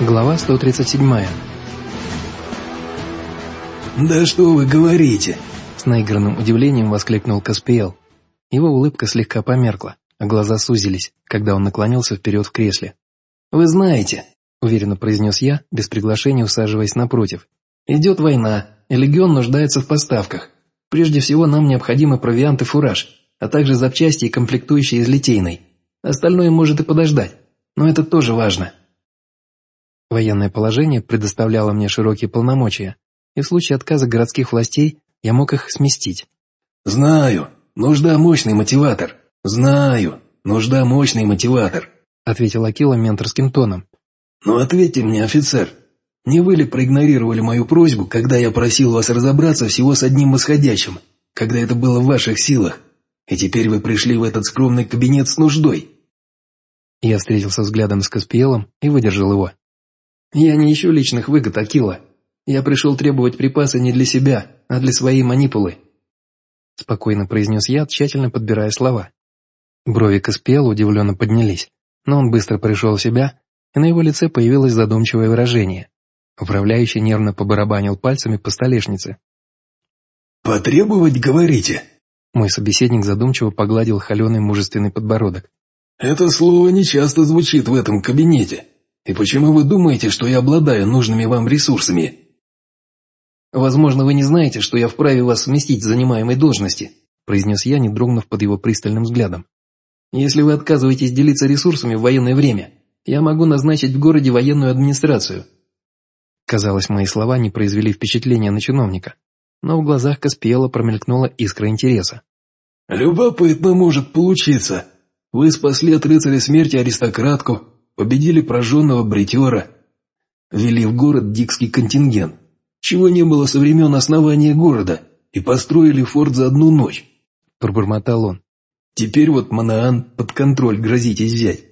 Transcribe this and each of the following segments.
Глава 137. «Да что вы говорите?» С наигранным удивлением воскликнул Каспиэл. Его улыбка слегка померкла, а глаза сузились, когда он наклонился вперед в кресле. «Вы знаете», — уверенно произнес я, без приглашения усаживаясь напротив, «идет война, и легион нуждается в поставках. Прежде всего нам необходимы провиант и фураж, а также запчасти и комплектующие из литейной. Остальное может и подождать, но это тоже важно». Военное положение предоставляло мне широкие полномочия, и в случае отказа городских властей я мог их сместить. «Знаю, нужда мощный мотиватор. Знаю, нужда мощный мотиватор», ответил Акила менторским тоном. «Но ответьте мне, офицер, не вы ли проигнорировали мою просьбу, когда я просил вас разобраться всего с одним восходящим, когда это было в ваших силах, и теперь вы пришли в этот скромный кабинет с нуждой?» Я встретился взглядом с Каспиелом и выдержал его. «Я не ищу личных выгод, Акила. Я пришел требовать припасы не для себя, а для своей манипулы». Спокойно произнес я, тщательно подбирая слова. Брови Каспиэла удивленно поднялись, но он быстро пришел в себя, и на его лице появилось задумчивое выражение. Управляющий нервно побарабанил пальцами по столешнице. «Потребовать, говорите?» Мой собеседник задумчиво погладил холеный мужественный подбородок. «Это слово нечасто звучит в этом кабинете. И почему вы думаете, что я обладаю нужными вам ресурсами?» «Возможно, вы не знаете, что я вправе вас сместить с занимаемой должности», произнес я, не дрогнув под его пристальным взглядом. «Если вы отказываетесь делиться ресурсами в военное время, я могу назначить в городе военную администрацию». Казалось, мои слова не произвели впечатления на чиновника, но в глазах Каспиэла промелькнула искра интереса. «Любопытно может получиться. Вы спасли от рыцаря смерти аристократку, победили прожженного бритера, ввели в город дикский контингент, чего не было со времен основания города, и построили форт за одну ночь», – пробормотал он. «Теперь вот Манаан под контроль грозитесь взять.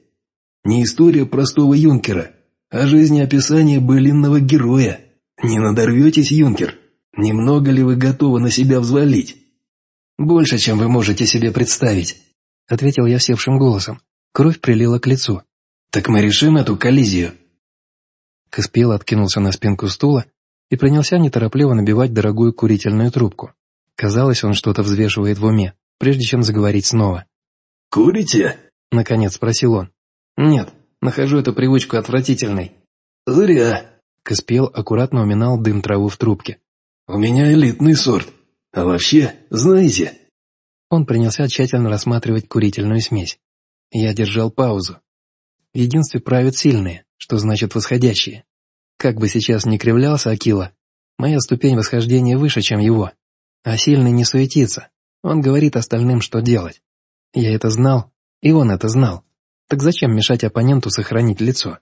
Не история простого юнкера, а жизнеописание былинного героя. Не надорветесь, юнкер? Немного ли вы готовы на себя взвалить?» «Больше, чем вы можете себе представить», — ответил я севшим голосом. Кровь прилила к лицу. «Так мы решим эту коллизию». Каспиел откинулся на спинку стула и принялся неторопливо набивать дорогую курительную трубку. Казалось, он что-то взвешивает в уме, прежде чем заговорить снова. «Курите?» — наконец спросил он. «Нет, нахожу эту привычку отвратительной». «Зря». Каспиел аккуратно уминал дым траву в трубке. «У меня элитный сорт. А вообще, знаете...» Он принялся тщательно рассматривать курительную смесь. Я держал паузу, в единстве правят сильные, что значит восходящие. Как бы сейчас ни кривлялся Акила, моя ступень восхождения выше, чем его. А сильный не суетится, он говорит остальным, что делать. Я это знал, и он это знал. Так зачем мешать оппоненту сохранить лицо?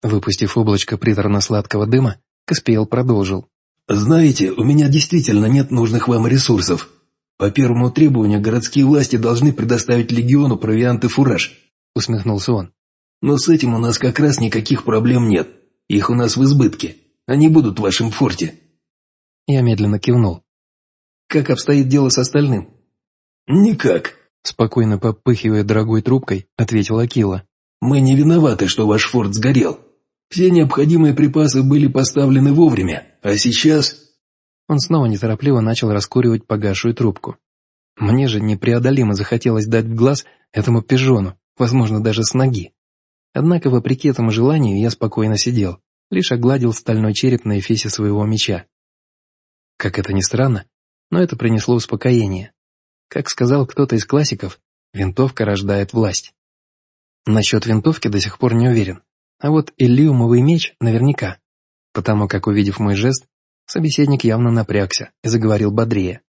Выпустив облачко приторно-сладкого дыма, Каспиел продолжил. «Знаете, у меня действительно нет нужных вам ресурсов. По первому требованию городские власти должны предоставить легиону провиант и фураж усмехнулся он. «Но с этим у нас как раз никаких проблем нет. Их у нас в избытке. Они будут в вашем форте». Я медленно кивнул. «Как обстоит дело с остальным?» «Никак», — спокойно попыхивая дорогой трубкой, ответил Акила. «Мы не виноваты, что ваш форт сгорел. Все необходимые припасы были поставлены вовремя, а сейчас...» Он снова неторопливо начал раскуривать погасшую трубку. Мне же непреодолимо захотелось дать в глаз этому пижону, возможно, даже с ноги. Однако, вопреки этому желанию, я спокойно сидел, лишь огладил стальной череп на эфесе своего меча. Как это ни странно, но это принесло успокоение. Как сказал кто-то из классиков, винтовка рождает власть. Насчет винтовки до сих пор не уверен, а вот иллиумовый меч наверняка, потому как, увидев мой жест, собеседник явно напрягся и заговорил бодрее.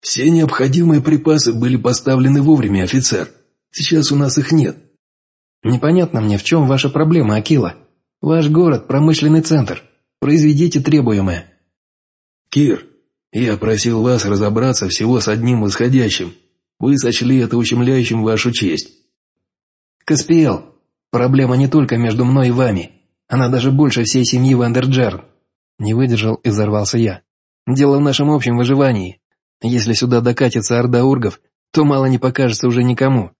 «Все необходимые припасы были поставлены вовремя, офицер. Сейчас у нас их нет. Непонятно мне, в чем ваша проблема, Акила. Ваш город – промышленный центр. Произведите требуемое. Кир, я просил вас разобраться всего с одним восходящим. Вы сочли это ущемляющим вашу честь. Каспиэл, проблема не только между мной и вами. Она даже больше всей семьи Вандерджерн. Не выдержал и взорвался я. Дело в нашем общем выживании. Если сюда докатится орда ургов, то мало не покажется уже никому.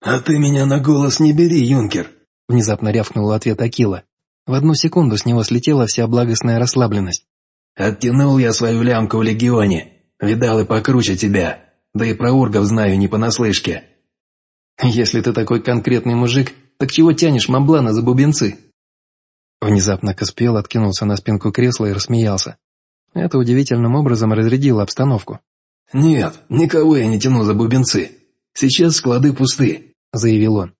«А ты меня на голос не бери, юнкер!» Внезапно рявкнул ответ Акила. В одну секунду с него слетела вся благостная расслабленность. «Оттянул я свою лямку в Легионе. Видал и покруче тебя. Да и про ургов знаю не понаслышке». «Если ты такой конкретный мужик, так чего тянешь Мамблана за бубенцы?» Внезапно Каспиел откинулся на спинку кресла и рассмеялся. Это удивительным образом разрядило обстановку. «Нет, никого я не тяну за бубенцы. Сейчас склады пусты», — заявил он.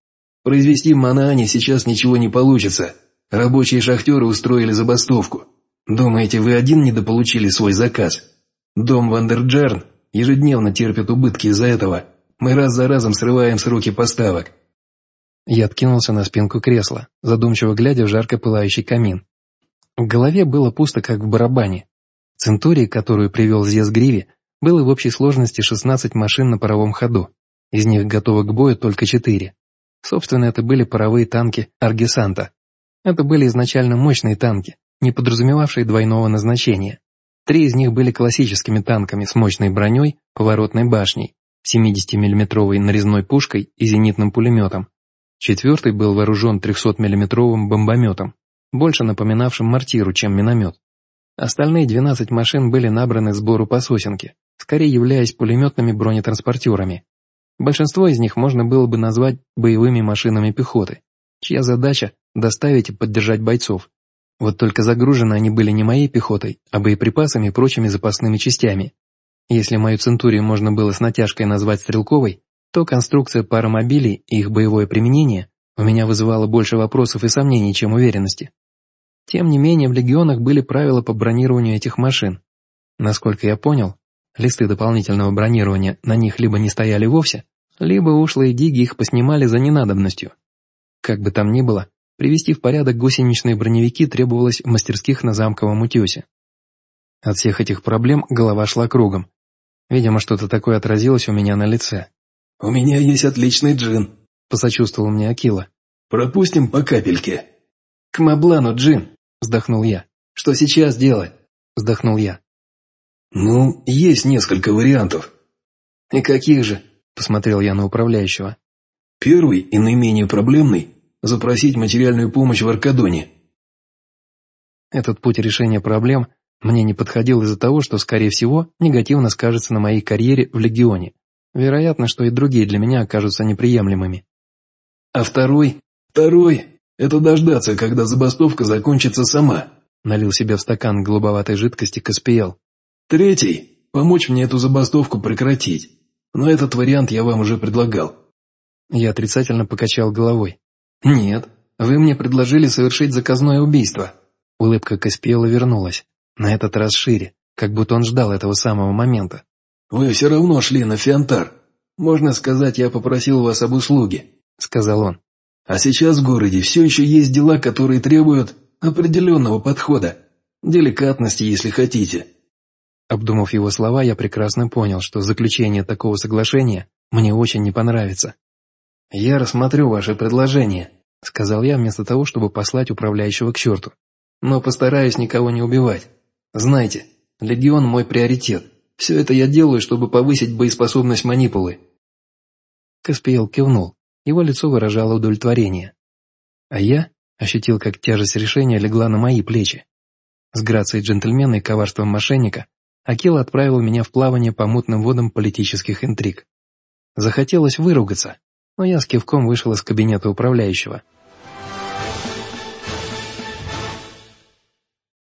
«Произвести в Манаане сейчас ничего не получится. Рабочие шахтеры устроили забастовку. Думаете, вы один недополучили свой заказ? Дом Вандерджерн ежедневно терпит убытки из-за этого. Мы раз за разом срываем сроки поставок. Я откинулся на спинку кресла, задумчиво глядя в жарко пылающий камин. В голове было пусто, как в барабане. Центурии, которую привел Зес Гриви, было в общей сложности 16 машин на паровом ходу. Из них готовы к бою только 4. Собственно, это были паровые танки Аргесанта. Это были изначально мощные танки, не подразумевавшие двойного назначения. Три из них были классическими танками с мощной броней, поворотной башней, 70-миллиметровой нарезной пушкой и зенитным пулеметом, Четвертый был вооружен 300-миллиметровым бомбометом, больше напоминавшим мортиру, чем миномет. Остальные 12 машин были набраны сбору по сосенке, скорее являясь пулеметными бронетранспортерами. Большинство из них можно было бы назвать боевыми машинами пехоты, чья задача – доставить и поддержать бойцов. Вот только загружены они были не моей пехотой, а боеприпасами и прочими запасными частями. Если мою центурию можно было с натяжкой назвать стрелковой, то конструкция паромобилей и их боевое применение у меня вызывало больше вопросов и сомнений, чем уверенности. Тем не менее, в легионах были правила по бронированию этих машин. Насколько я понял, листы дополнительного бронирования на них либо не стояли вовсе, либо ушлые диги их поснимали за ненадобностью. Как бы там ни было, привести в порядок гусеничные броневики требовалось в мастерских на замковом утесе. От всех этих проблем голова шла кругом. Видимо, что-то такое отразилось у меня на лице. «У меня есть отличный джин», — посочувствовал мне Акила. «Пропустим по капельке». «К Маблану, джин», — вздохнул я. «Что сейчас делать?» — вздохнул я. «Ну, есть несколько вариантов». «И каких же?» — посмотрел я на управляющего. «Первый и наименее проблемный — запросить материальную помощь в Аркадоне». Этот путь решения проблем мне не подходил из-за того, что, скорее всего, негативно скажется на моей карьере в Легионе. Вероятно, что и другие для меня окажутся неприемлемыми. А второй? Второй – это дождаться, когда забастовка закончится сама. Налил себе в стакан голубоватой жидкости Каспиел. Третий – помочь мне эту забастовку прекратить. Но этот вариант я вам уже предлагал. Я отрицательно покачал головой. «Нет, вы мне предложили совершить заказное убийство». Улыбка Каспиела вернулась, на этот раз шире, как будто он ждал этого самого момента. «Вы все равно шли на Фиантар. Можно сказать, я попросил вас об услуге», — сказал он. «А сейчас в городе все еще есть дела, которые требуют определенного подхода, деликатности, если хотите». Обдумав его слова, я прекрасно понял, что заключение такого соглашения мне очень не понравится. «Я рассмотрю ваше предложение», — сказал я вместо того, чтобы послать управляющего к черту. «Но постараюсь никого не убивать. Знайте, Легион мой приоритет. Все это я делаю, чтобы повысить боеспособность манипулы». Каспиел кивнул, его лицо выражало удовлетворение. А я ощутил, как тяжесть решения легла на мои плечи. С грацией джентльмена и коварством мошенника Акила отправил меня в плавание по мутным водам политических интриг. Захотелось выругаться, но я с кивком вышел из кабинета управляющего –